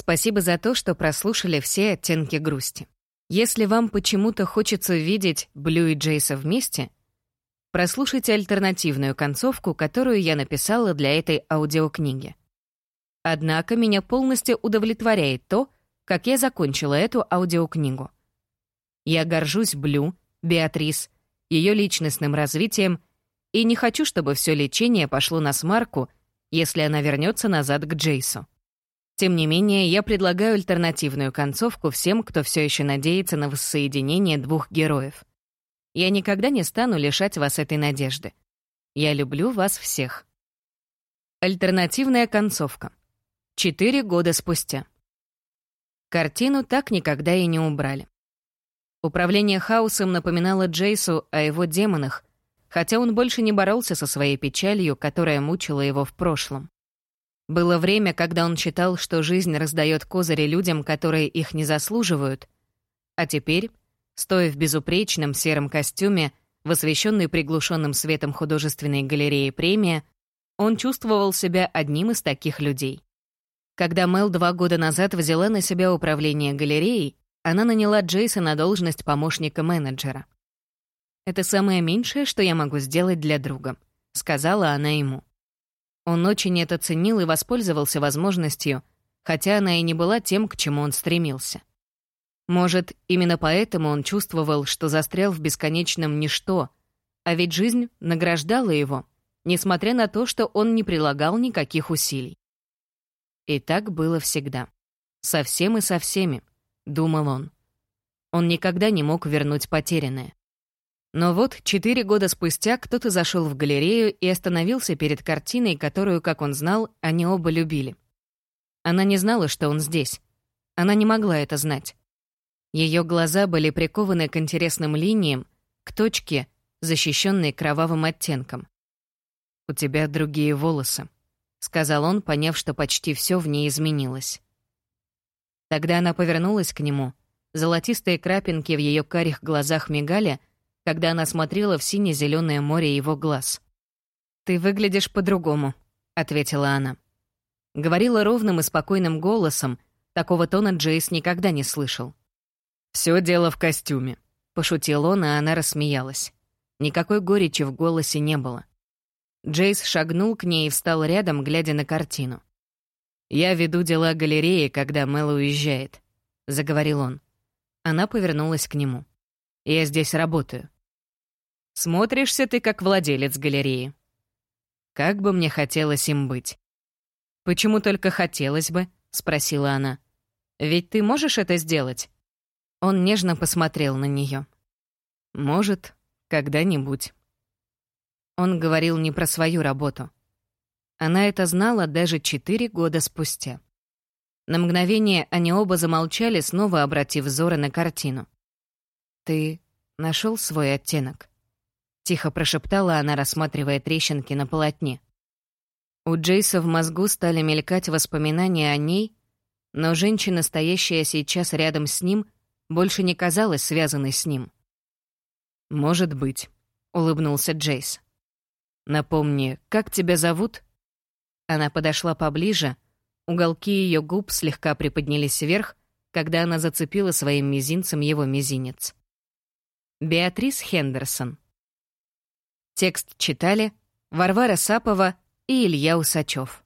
Спасибо за то, что прослушали все оттенки грусти. Если вам почему-то хочется видеть Блю и Джейса вместе, прослушайте альтернативную концовку, которую я написала для этой аудиокниги. Однако меня полностью удовлетворяет то, как я закончила эту аудиокнигу. Я горжусь Блю, Беатрис, ее личностным развитием и не хочу, чтобы все лечение пошло на смарку, если она вернется назад к Джейсу. Тем не менее, я предлагаю альтернативную концовку всем, кто все еще надеется на воссоединение двух героев. Я никогда не стану лишать вас этой надежды. Я люблю вас всех. Альтернативная концовка. Четыре года спустя. Картину так никогда и не убрали. Управление хаосом напоминало Джейсу о его демонах, хотя он больше не боролся со своей печалью, которая мучила его в прошлом. Было время, когда он считал, что жизнь раздает козыри людям, которые их не заслуживают. А теперь, стоя в безупречном сером костюме, в освещенной приглушенным светом художественной галереи премия, он чувствовал себя одним из таких людей. Когда Мел два года назад взяла на себя управление галереей, она наняла Джейса на должность помощника менеджера. «Это самое меньшее, что я могу сделать для друга», — сказала она ему. Он очень это ценил и воспользовался возможностью, хотя она и не была тем, к чему он стремился. Может, именно поэтому он чувствовал, что застрял в бесконечном ничто, а ведь жизнь награждала его, несмотря на то, что он не прилагал никаких усилий. И так было всегда. Со всем и со всеми, думал он. Он никогда не мог вернуть потерянное. Но вот четыре года спустя кто-то зашел в галерею и остановился перед картиной, которую, как он знал, они оба любили. Она не знала, что он здесь. Она не могла это знать. Ее глаза были прикованы к интересным линиям, к точке, защищенной кровавым оттенком. «У тебя другие волосы», — сказал он, поняв, что почти все в ней изменилось. Тогда она повернулась к нему. Золотистые крапинки в ее карих глазах мигали — когда она смотрела в сине-зеленое море его глаз. «Ты выглядишь по-другому», — ответила она. Говорила ровным и спокойным голосом, такого тона Джейс никогда не слышал. «Все дело в костюме», — пошутил он, а она рассмеялась. Никакой горечи в голосе не было. Джейс шагнул к ней и встал рядом, глядя на картину. «Я веду дела галереи, когда Мэл уезжает», — заговорил он. Она повернулась к нему. Я здесь работаю. Смотришься ты как владелец галереи. Как бы мне хотелось им быть. Почему только хотелось бы? спросила она. Ведь ты можешь это сделать? Он нежно посмотрел на нее. Может, когда-нибудь. Он говорил не про свою работу. Она это знала даже четыре года спустя. На мгновение они оба замолчали, снова обратив взоры на картину. «Ты нашел свой оттенок?» — тихо прошептала она, рассматривая трещинки на полотне. У Джейса в мозгу стали мелькать воспоминания о ней, но женщина, стоящая сейчас рядом с ним, больше не казалась связанной с ним. «Может быть», — улыбнулся Джейс. «Напомни, как тебя зовут?» Она подошла поближе, уголки ее губ слегка приподнялись вверх, когда она зацепила своим мизинцем его мизинец. Беатрис Хендерсон. Текст читали Варвара Сапова и Илья Усачев.